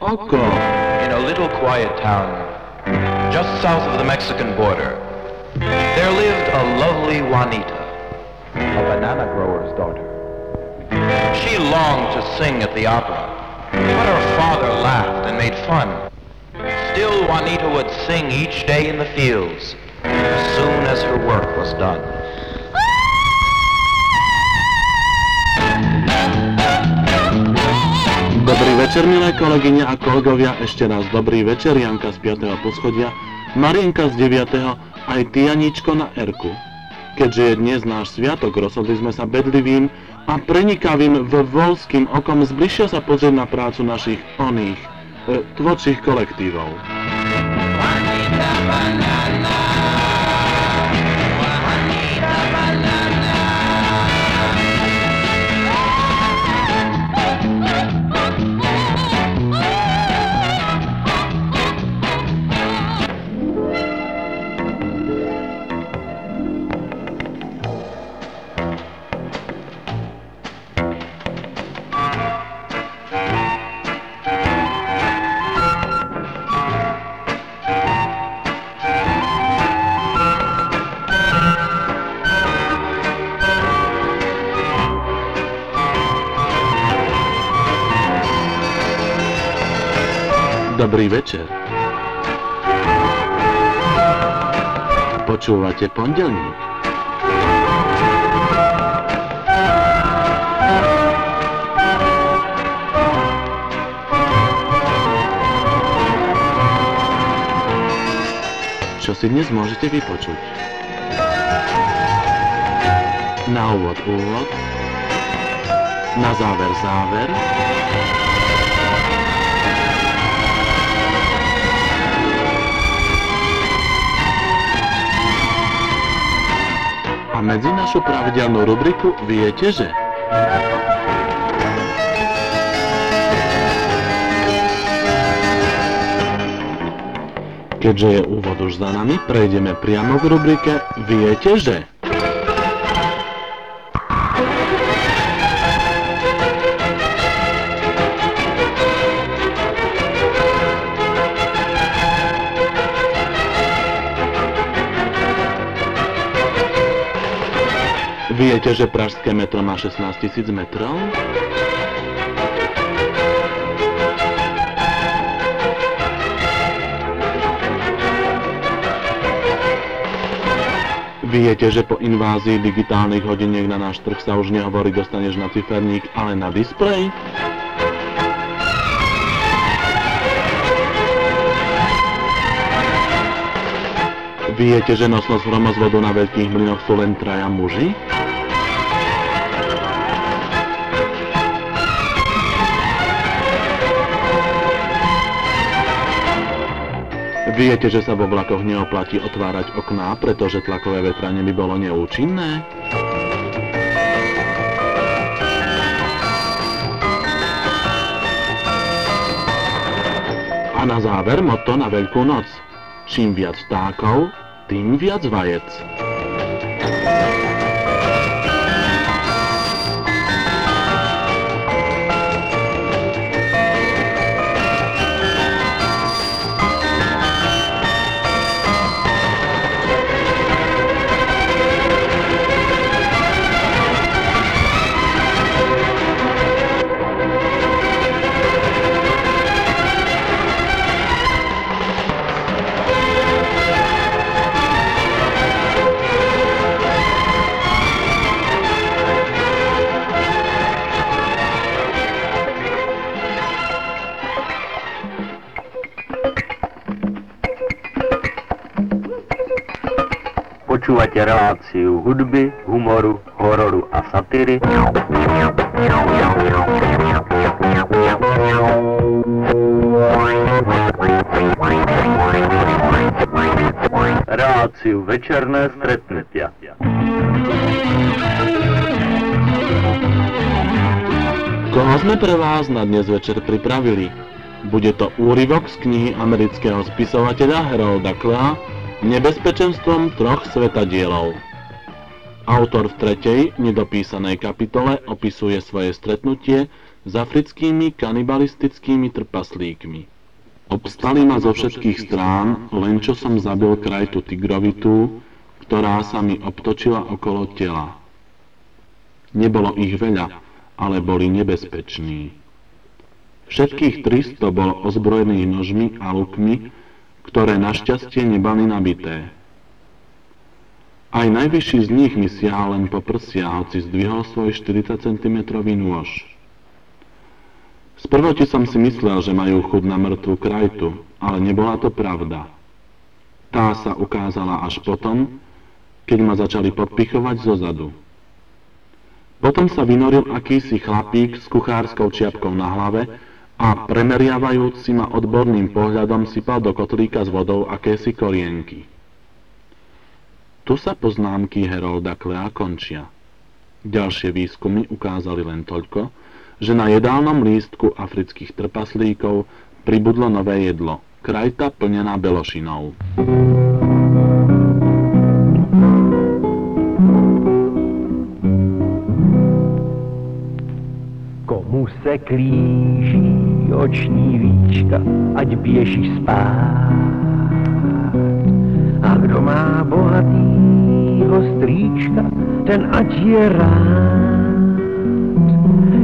Oko. In a little quiet town just south of the Mexican border, there lived a lovely Juanita, a banana grower's daughter. She longed to sing at the opera, but her father laughed and made fun. Still, Juanita would sing each day in the fields as soon as her work was done. Dobrý večer, milé kolegyne a kolegovia, ešte raz dobrý večer, Janka z 5. poschodia, Marienka z 9. aj ty, na Erku. Keďže je dnes náš sviatok, rozhodli sme sa bedlivým a prenikavým v volským okom zbližšia sa pozrieť na prácu našich oných, e, tvorčích kolektívov. Dobrý večer. Počúvate pondelník. Čo si dnes môžete vypočuť? Na úvod úvod, na záver záver, A medzi našu pravidelnú rubriku viete, že... Keďže je úvod už za nami, prejdeme priamo k rubrike Viete, že... Viete, že pražské metro má 16 tisíc metrov? Viete, že po invázii digitálnych hodiniek na náš trh sa už nehovorí dostaneš na ciferník, ale na displej? Viete, že nosnosť hromozvodu na veľkých mlynoch sú len traja muži? Viete, že sa vo vlakoch neoplatí otvárať okná, pretože tlakové vetranie by bolo neúčinné? A na záver motto na Veľkú noc. Čím viac vtákov, tým viac vajec. Počúvate reláciu hudby, humoru, hororu a satíry. Reláciu večerné stretnutia. Koho sme pre vás na dnes večer pripravili? Bude to úryvok z knihy amerického spisovateľa Harolda Klea Nebezpečenstvom troch svetadielov. Autor v tretej, nedopísanej kapitole opisuje svoje stretnutie s africkými kanibalistickými trpaslíkmi. Obstali ma zo všetkých strán, len čo som zabil krajtu tigrovitú, ktorá sa mi obtočila okolo tela. Nebolo ich veľa, ale boli nebezpeční. Všetkých 300 bolo ozbrojených nožmi a lukmi, ktoré našťastie nebali nabité. Aj najvyšší z nich mi siahal len po prsia, hoci zdvihol svoj 40 cm nôž. Sprvoti som si myslel, že majú chud na mŕtvu krajtu, ale nebola to pravda. Tá sa ukázala až potom, keď ma začali podpichovať zo. Potom sa vynoril akýsi chlapík s kuchárskou čiapkou na hlave a premeriavajúc si ma odborným pohľadom sypal do kotlíka s vodou akési korienky. Tu sa poznámky Herolda Klea končia. Ďalšie výskumy ukázali len toľko, že na jedálnom lístku afrických trpaslíkov pribudlo nové jedlo, krajta plnená belošinou. Komu se klíží oční víčka, ať běží spát. A kdo má bohatýho strýčka, ten ať je rád.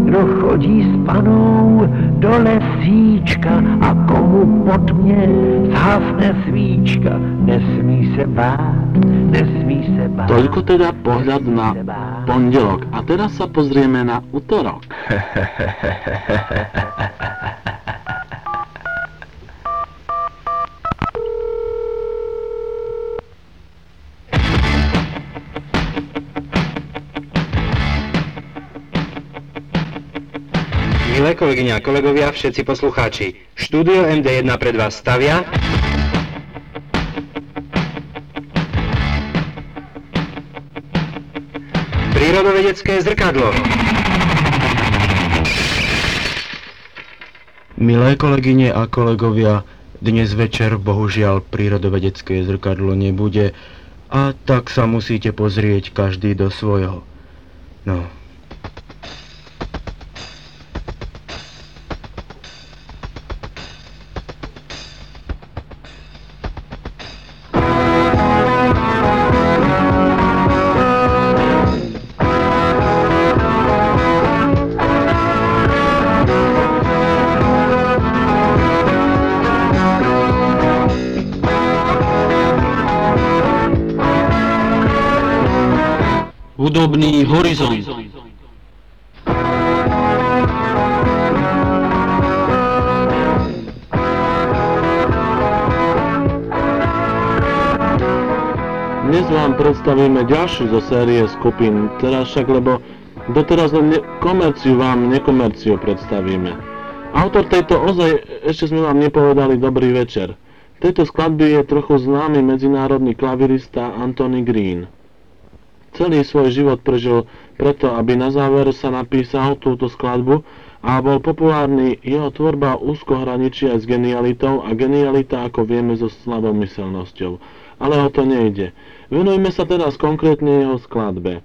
Kdo chodí s panou do lesíčka a komu pod mě zhasne svíčka, nesmí se bát, nesmí se bát. Toľko teda pohľad na pondelok. A teraz sa pozrieme na útorok. Milé kolegyne a kolegovia, všetci poslucháči, štúdio MD1 pred vás stavia prírodovedecké zrkadlo. Milé kolegyne a kolegovia, dnes večer bohužiaľ prírodovedecké zrkadlo nebude a tak sa musíte pozrieť každý do svojho. No, horizont. Dnes vám predstavíme ďalšiu zo série skupín, teraz však, lebo doteraz len ne- komerciu vám nekomerciu predstavíme. Autor tejto ozaj, ešte sme vám nepovedali dobrý večer. Tejto skladby je trochu známy medzinárodný klavirista Anthony Green. Celý svoj život prežil preto, aby na záver sa napísal túto skladbu a bol populárny. Jeho tvorba úzko hraničí aj s genialitou a genialita, ako vieme, so slabomyselnosťou. Ale o to nejde. Venujme sa teraz konkrétne jeho skladbe.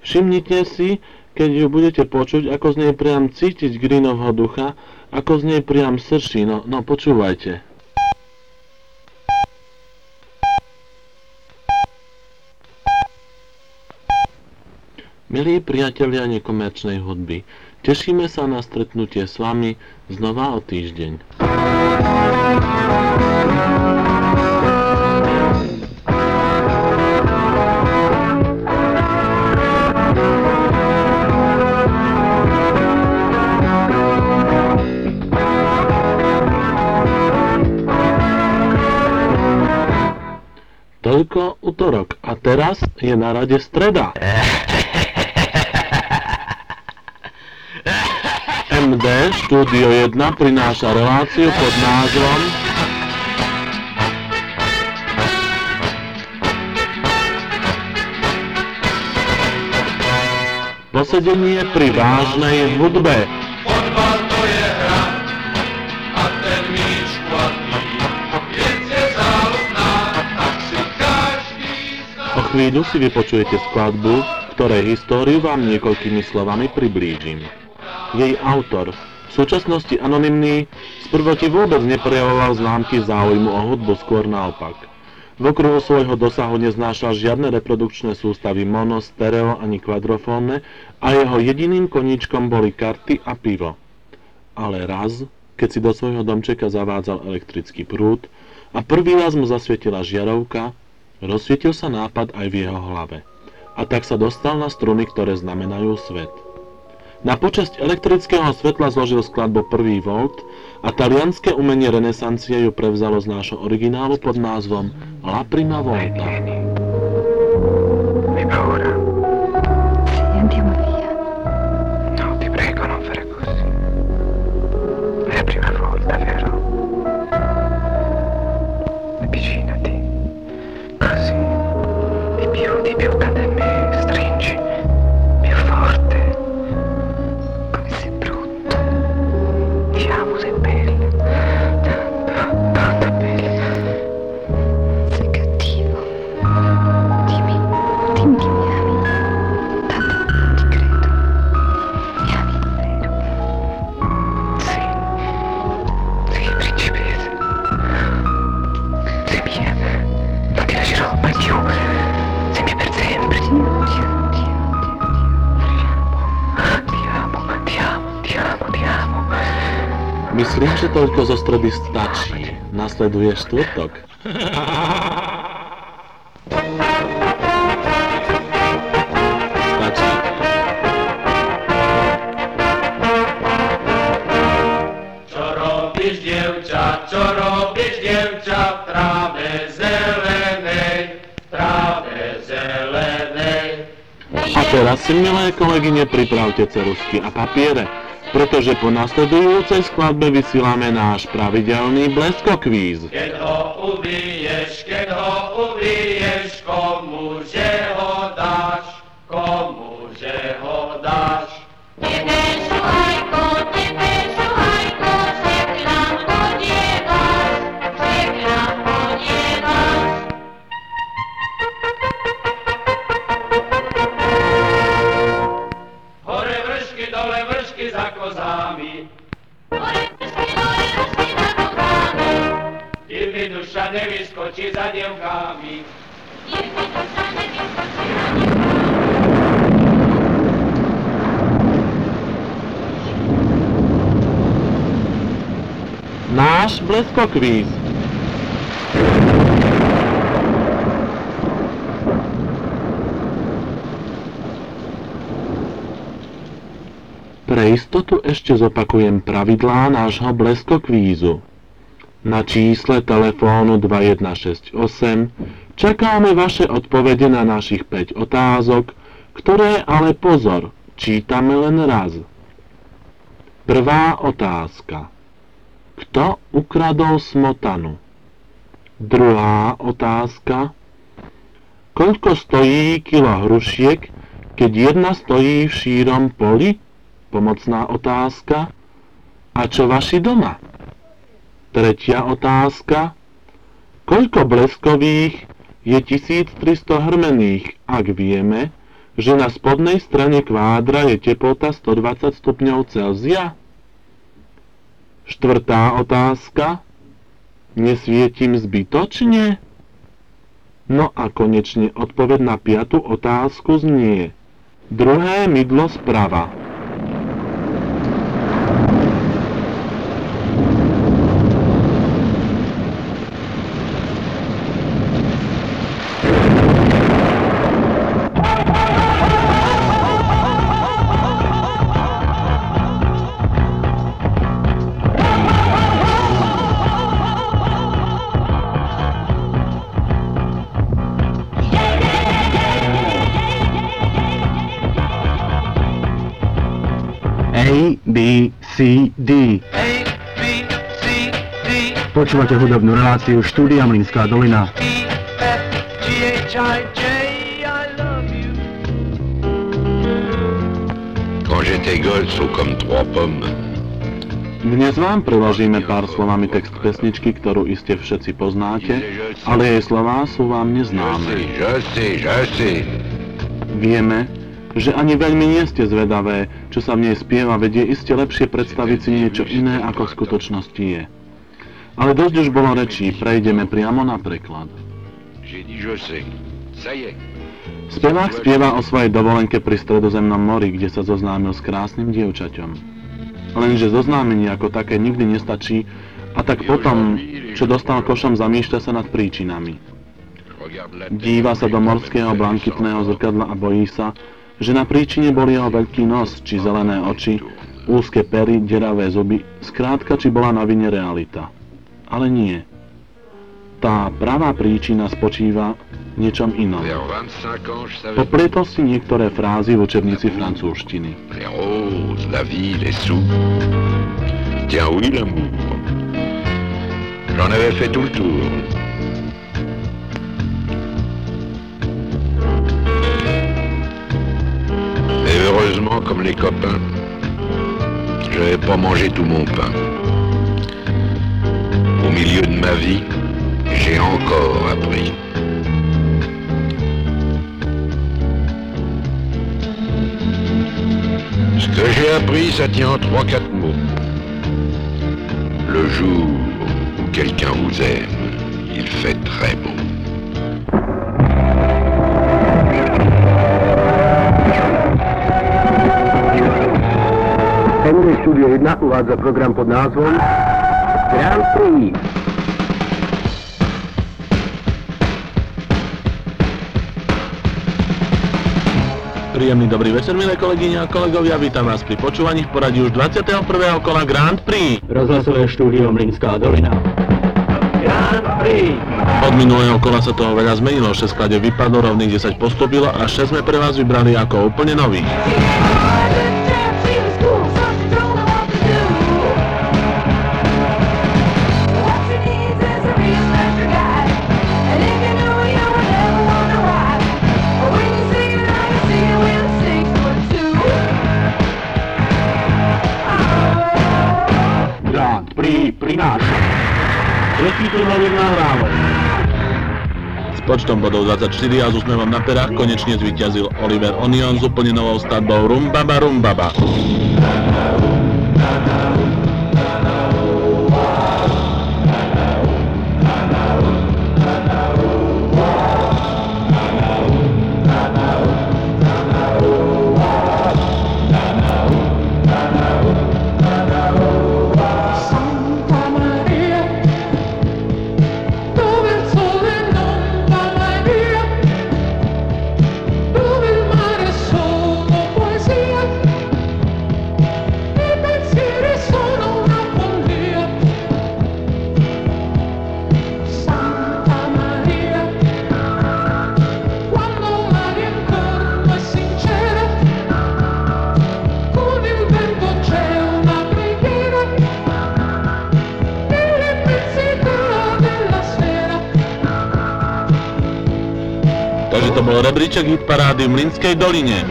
Všimnite si, keď ju budete počuť, ako z nej priam cítiť Greenovho ducha, ako z nej priam srší. No, no počúvajte. Milí priatelia nekomerčnej hudby, tešíme sa na stretnutie s vami znova o týždeň. Toľko útorok. A teraz je na rade streda. MD Studio 1 prináša reláciu pod názvom Posedenie pri vážnej hudbe. Fotbal to je hra a ten míč platný. Věc je záludná, tak si každý O chvíľu si vypočujete skladbu, ktorej históriu vám niekoľkými slovami priblížim. Jej autor, v súčasnosti anonymný, sprvoti vôbec neprejavoval známky záujmu o hudbu, skôr naopak. V okruhu svojho dosahu neznášal žiadne reprodukčné sústavy mono, stereo ani kvadrofónne a jeho jediným koníčkom boli karty a pivo. Ale raz, keď si do svojho domčeka zavádzal elektrický prúd a prvý raz mu zasvietila žiarovka, rozsvietil sa nápad aj v jeho hlave. A tak sa dostal na struny, ktoré znamenajú svet. Na počasť elektrického svetla zložil skladbu Prvý volt a talianské umenie renesancie ju prevzalo z nášho originálu pod názvom La Prima Volta. Stredy stačí. Nasleduje štvrtok. Stačí. Čo robíš, dievča, čo robíš, dievča, v tráve zelenej, v tráve zelenej. A teraz si, milé kolegyne, pripravte cerusky a papiere, pretože po nasledujúcej skladbe vysielame náš pravidelný bleskokvíz. Keď ho ubiješ, keď ho ubiješ, komuže ho bleskokvíz. Pre istotu ešte zopakujem pravidlá nášho bleskokvízu. Na čísle telefónu 2168 čakáme vaše odpovede na našich 5 otázok, ktoré ale pozor, čítame len raz. Prvá otázka. Kto ukradol smotanu? Druhá otázka. Koľko stojí kilo hrušiek, keď jedna stojí v šírom poli? Pomocná otázka. A čo vaši doma? Tretia otázka. Koľko bleskových je 1300 hrmených, ak vieme, že na spodnej strane kvádra je teplota 120 stupňov Celzia? Štvrtá otázka. Nesvietim zbytočne? No a konečne odpoveď na piatu otázku znie. Druhé mydlo sprava. Počúvate hudobnú reláciu Štúdia Mlinská dolina. Quand j'étais sont comme trois pommes. Dnes vám preložíme pár slovami text pesničky, ktorú iste všetci poznáte, ale jej slová sú vám neznáme. Vieme, že ani veľmi nie ste zvedavé, čo sa v nej spieva, vedie iste lepšie predstaviť si niečo iné, ako v skutočnosti je. Ale dosť už bolo rečí, prejdeme priamo na preklad. Spevák spieva o svojej dovolenke pri stredozemnom mori, kde sa zoznámil s krásnym dievčaťom. Lenže zoznámenie ako také nikdy nestačí a tak potom, čo dostal košom, zamýšľa sa nad príčinami. Díva sa do morského blankitného zrkadla a bojí sa, že na príčine bol jeho veľký nos, či zelené oči, úzke pery, deravé zuby, skrátka, či bola na vine realita. Ale nie. Tá pravá príčina spočíva v niečom inom. Vers 25 ans, je savais Poplietol si niektoré frázy v učebnici francúzštiny. Tiens, oui, l'amour. J'en avais fait tout le tour. Et heureusement, comme les copains, j'avais pas mangé tout mon pain. Au milieu de ma vie, j'ai encore appris. Ce que j'ai appris, ça tient en trois, quatre mots. Le jour où quelqu'un vous aime, il fait très beau. MD Studio 1 uvádza program pod názvom Grand Prix. Príjemný dobrý večer, milé kolegyne a kolegovia, vítam vás pri počúvaní v poradí už 21. kola Grand Prix. Rozhlasové štúdio Mlinská dolina. Grand Prix. Od minulého kola sa toho veľa zmenilo, 6 klade vypadlo, rovných 10 postupilo a 6 sme pre vás vybrali ako úplne nový. Počtom bodov 24 a s úsmevom na perách konečne zvíťazil Oliver Onion s úplne novou skladbou Rumbaba Rumbaba. To rebríček hit parády v Mlinskej doline.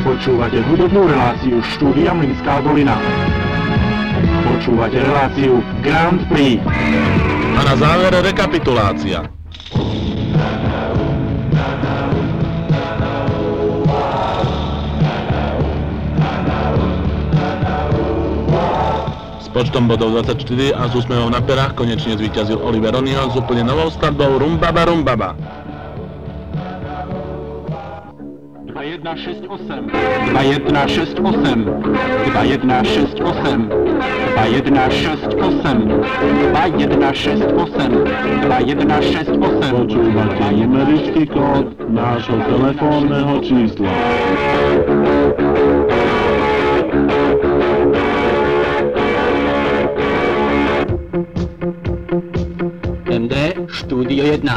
Počúvate hudobnú reláciu štúdia Mlinská dolina. Počúvate reláciu Grand Prix. A na záver rekapitulácia. Počtom bodov 24 a s úsmevom na perách konečne zvíťazil Oliver Onion s úplne novou skladbou Rumbaba Rumbaba. 2168 2168 2168 2168 2168 2168 Počúvate numerický kód nášho telefónneho čísla. Štúdio 1 A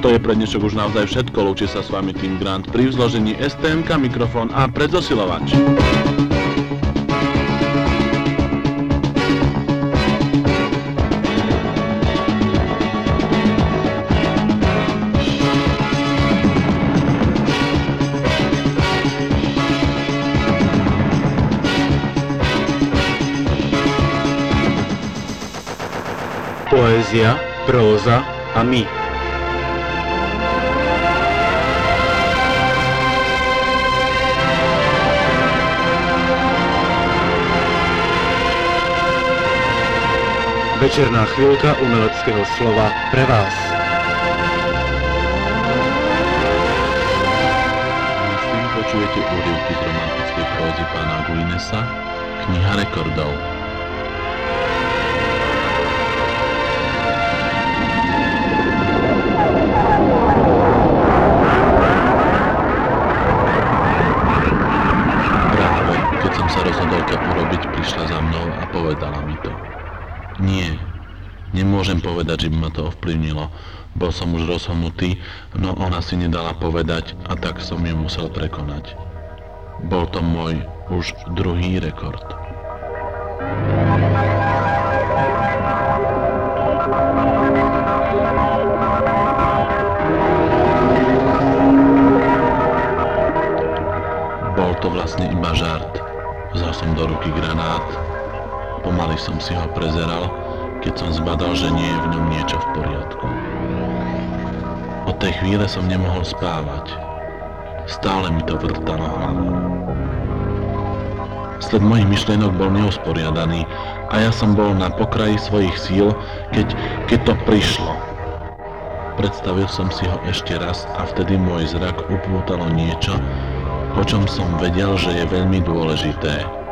to je pre dnešok už naozaj všetko. Lúči sa s vami tým Grand pri vzložení STMK, mikrofón a predzosilovač. Poézia, próza a my. Večerná chvíľka umeleckého slova pre vás. Počujete úryvky z romantickej prózy pána Guinesa, kniha rekordov. Nie, nemôžem povedať, že by ma to ovplyvnilo. Bol som už rozhodnutý, no ona si nedala povedať a tak som ju musel prekonať. Bol to môj už druhý rekord. Bol to vlastne iba žart. Vzal som do ruky granát, pomaly som si ho prezeral, keď som zbadal, že nie je v ňom niečo v poriadku. Od tej chvíle som nemohol spávať. Stále mi to vrtalo hlavou. Sled mojich myšlienok bol neusporiadaný a ja som bol na pokraji svojich síl, keď, keď to prišlo. Predstavil som si ho ešte raz a vtedy môj zrak upútalo niečo, o čom som vedel, že je veľmi dôležité.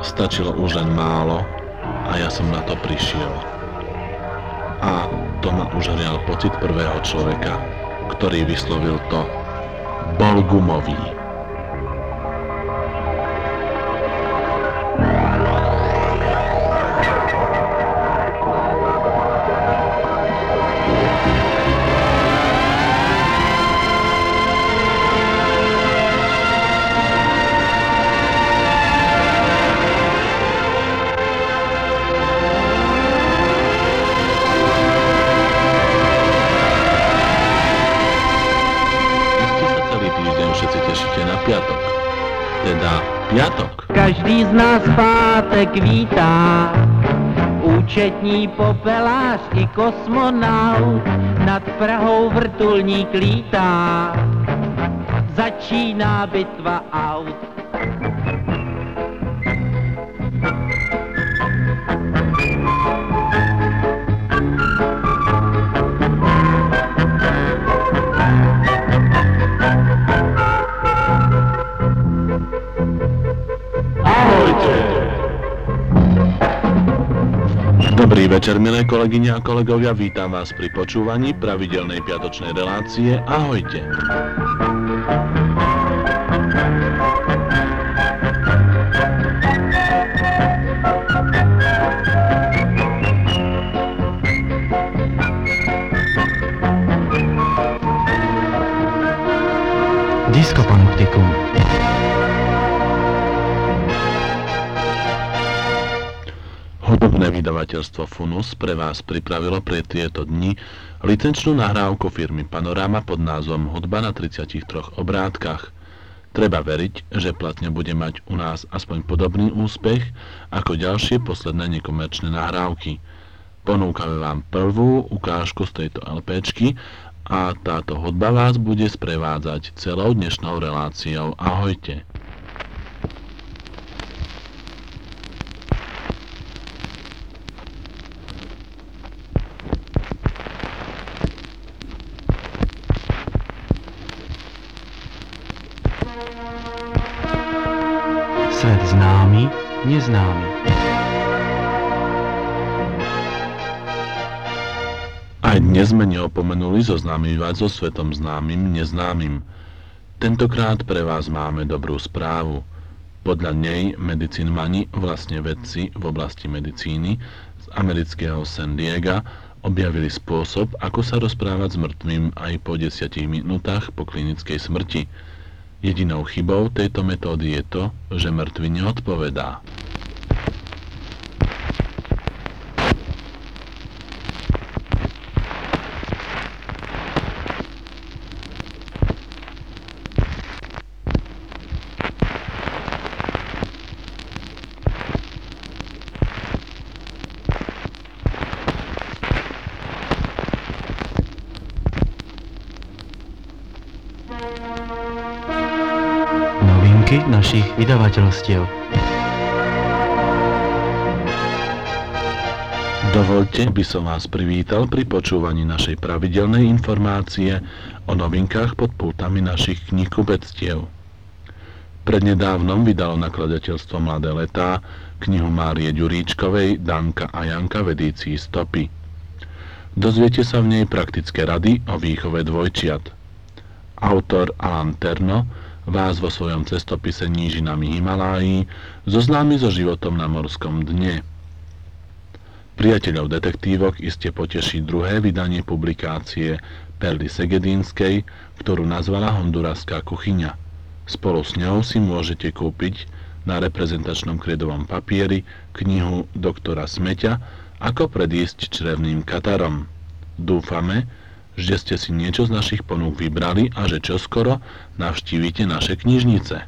Stačilo už len málo a ja som na to prišiel. A to ma užhrial pocit prvého človeka, ktorý vyslovil to. Bol gumový. Z nás pátek vítá, účetní popelář i kosmonaut, nad Prahou vrtulník lítá, začíná bitva aut. Večer, milé kolegyne a kolegovia, vítam vás pri počúvaní pravidelnej piatočnej relácie. Ahojte. Vydavateľstvo Funus pre vás pripravilo pre tieto dni licenčnú nahrávku firmy Panorama pod názvom Hudba na 33 obrátkach. Treba veriť, že platne bude mať u nás aspoň podobný úspech ako ďalšie posledné nekomerčné nahrávky. Ponúkame vám prvú ukážku z tejto LPčky a táto hudba vás bude sprevádzať celou dnešnou reláciou. Ahojte. Svet známy, neznámy. Aj dnes sme neopomenuli zoznámivať so svetom známym, neznámym. Tentokrát pre vás máme dobrú správu. Podľa nej medicínmani, vlastne vedci v oblasti medicíny z amerického San Diega objavili spôsob, ako sa rozprávať s mŕtvým aj po 10 minútach po klinickej smrti. Jedinou chybou tejto metódy je to, že mŕtvy neodpovedá. Stránky našich vydavateľstiev. Dovolte, by som vás privítal pri počúvaní našej pravidelnej informácie o novinkách pod pultami našich knihkupectiev. Prednedávnom vydalo nakladateľstvo Mladé letá knihu Márie Ďuríčkovej Danka a Janka v edícii Stopy. Dozviete sa v nej praktické rady o výchove dvojčiat. Autor Alan Terno vás vo svojom cestopise Nížinami Himalájí zoznámi so životom na morskom dne. Priateľov detektívok iste poteší druhé vydanie publikácie Perly Segedínskej, ktorú nazvala Honduraská kuchyňa. Spolu s ňou si môžete kúpiť na reprezentačnom kredovom papieri knihu doktora Smeťa Ako predísť črevným katarom. Dúfame, že ste si niečo z našich ponúk vybrali a že čoskoro navštívite naše knižnice.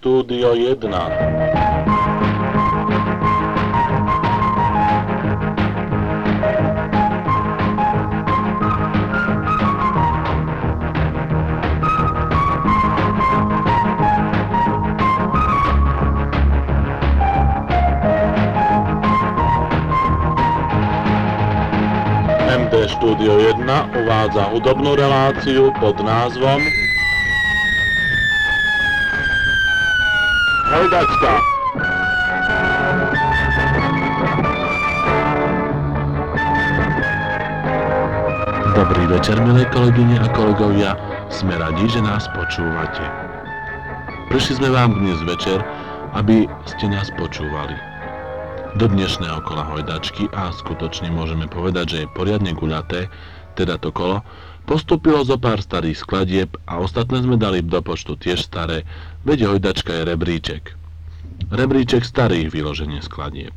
MD Štúdio 1 MD Štúdio 1 uvádza hudobnú reláciu pod názvom Hojdačka. Dobrý večer, milé kolegyne a kolegovia. Sme radi, že nás počúvate. Prišli sme vám dnes večer, aby ste nás počúvali. Do dnešného kola hojdačky a skutočne môžeme povedať, že je poriadne guľaté, teda to kolo, postupilo zo pár starých skladieb a ostatné sme dali do počtu tiež staré, veď hojdačka je rebríček. Rebríček starých vyloženie skladieb.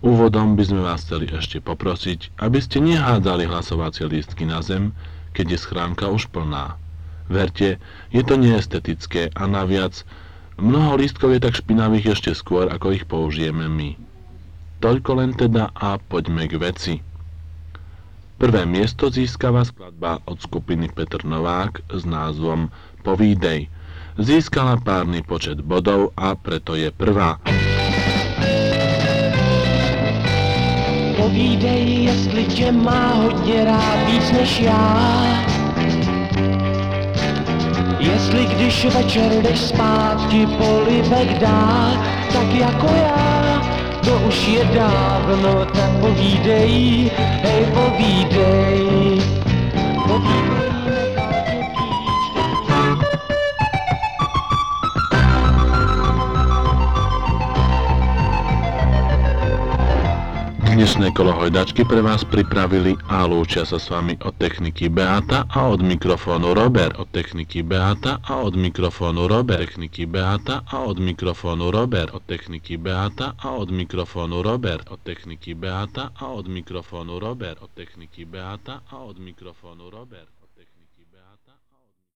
Úvodom by sme vás chceli ešte poprosiť, aby ste nehádzali hlasovacie lístky na zem, keď je schránka už plná. Verte, je to neestetické a naviac, mnoho lístkov je tak špinavých ešte skôr, ako ich použijeme my. Toľko len teda a poďme k veci. Prvé miesto získava skladba od skupiny Petr Novák s názvom Povídej. Získala párny počet bodov a preto je prvá. Povídej, jestli tě má hodně rád víc než já. Jestli když večer jdeš spát, ti polibek dá, tak jako já, to už je dávno, tak povídej, hej povídej. Povídej, Dnešné kolo hojdačky pre vás pripravili a lúčia sa s vami od techniky Beata a od mikrofónu Robert. Od techniky Beata a od mikrofónu Robert. Techniky Beata a od mikrofónu Robert. Od techniky Beata a od mikrofónu Robert. Od techniky Beata a od mikrofónu Robert. Od techniky Beata a od mikrofónu Robert.